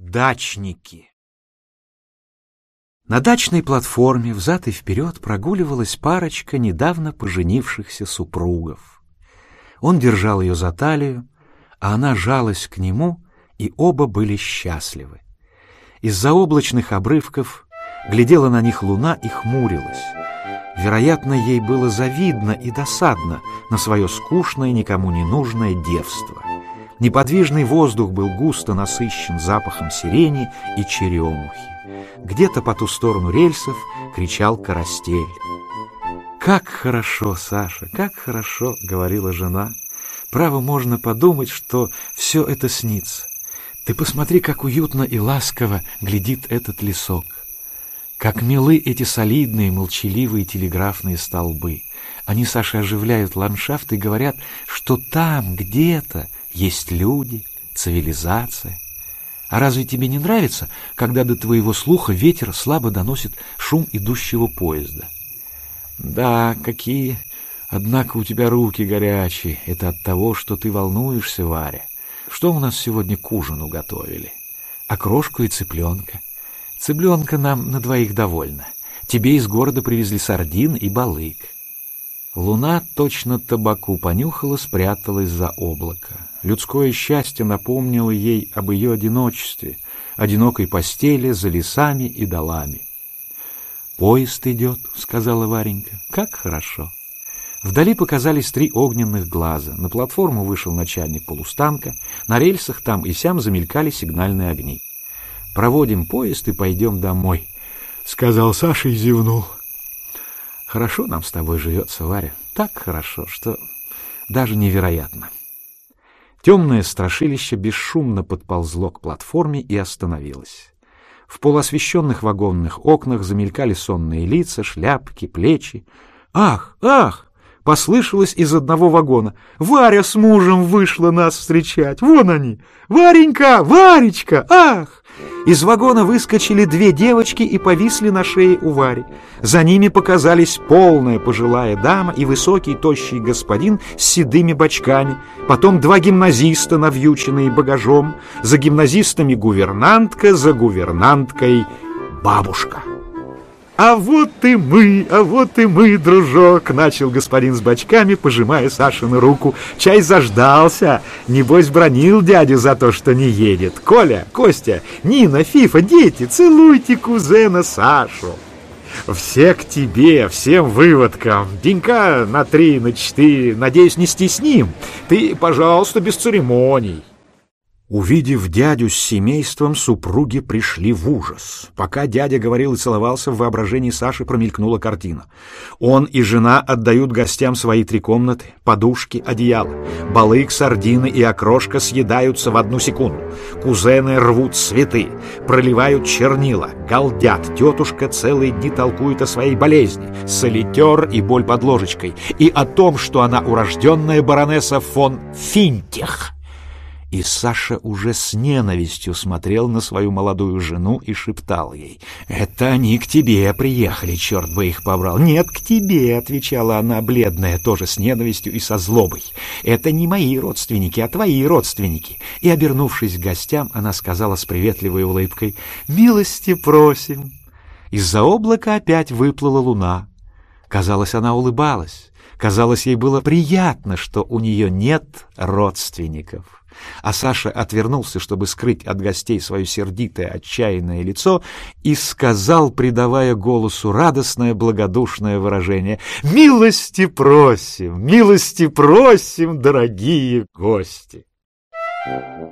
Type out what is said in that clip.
Дачники На дачной платформе взад и вперед прогуливалась парочка недавно поженившихся супругов. Он держал ее за талию, а она жалась к нему, и оба были счастливы. Из-за облачных обрывков глядела на них луна и хмурилась. Вероятно, ей было завидно и досадно на свое скучное, никому не нужное девство. Неподвижный воздух был густо насыщен запахом сирени и черемухи. Где-то по ту сторону рельсов кричал карастель. «Как хорошо, Саша, как хорошо!» — говорила жена. «Право, можно подумать, что все это снится. Ты посмотри, как уютно и ласково глядит этот лесок. Как милы эти солидные, молчаливые телеграфные столбы. Они, Саша, оживляют ландшафт и говорят, что там, где-то, есть люди, цивилизация. А разве тебе не нравится, когда до твоего слуха ветер слабо доносит шум идущего поезда? Да, какие, однако у тебя руки горячие. Это от того, что ты волнуешься, Варя. Что у нас сегодня к ужину готовили? Окрошку и цыпленка. Цыпленка нам на двоих довольно. Тебе из города привезли сардин и балык. Луна точно табаку понюхала, спряталась за облако. Людское счастье напомнило ей об ее одиночестве, одинокой постели за лесами и долами. «Поезд идет», — сказала Варенька. «Как хорошо». Вдали показались три огненных глаза. На платформу вышел начальник полустанка. На рельсах там и сям замелькали сигнальные огни. «Проводим поезд и пойдем домой», — сказал Саша и зевнул. Хорошо нам с тобой живется, Варя. Так хорошо, что даже невероятно. Темное страшилище бесшумно подползло к платформе и остановилось. В полуосвещенных вагонных окнах замелькали сонные лица, шляпки, плечи. «Ах, ах!» — послышалось из одного вагона. «Варя с мужем вышла нас встречать! Вон они! Варенька! Варечка! Ах!» Из вагона выскочили две девочки и повисли на шее у Вари. За ними показались полная пожилая дама и высокий тощий господин с седыми бочками, потом два гимназиста, навьюченные багажом, за гимназистами гувернантка, за гувернанткой бабушка. «А вот и мы, а вот и мы, дружок!» — начал господин с бочками, пожимая Сашину руку. «Чай заждался! Небось, бронил дядю за то, что не едет! Коля, Костя, Нина, Фифа, дети, целуйте кузена Сашу!» «Все к тебе, всем выводкам! Денька на три, на четыре, надеюсь, не стесним! Ты, пожалуйста, без церемоний!» Увидев дядю с семейством, супруги пришли в ужас. Пока дядя говорил и целовался, в воображении Саши промелькнула картина. Он и жена отдают гостям свои три комнаты, подушки, одеяло. Балык, сардины и окрошка съедаются в одну секунду. Кузены рвут цветы, проливают чернила, галдят. Тетушка целые дни толкует о своей болезни, солитер и боль под ложечкой, и о том, что она урожденная баронесса фон Финтех. И Саша уже с ненавистью смотрел на свою молодую жену и шептал ей. «Это они к тебе приехали, черт бы их побрал!» «Нет, к тебе!» — отвечала она, бледная, тоже с ненавистью и со злобой. «Это не мои родственники, а твои родственники!» И, обернувшись к гостям, она сказала с приветливой улыбкой. «Милости просим!» Из-за облака опять выплыла луна. Казалось, она улыбалась. Казалось, ей было приятно, что у нее нет родственников. А Саша отвернулся, чтобы скрыть от гостей свое сердитое, отчаянное лицо, и сказал, придавая голосу радостное, благодушное выражение, «Милости просим, милости просим, дорогие гости!» Thank you.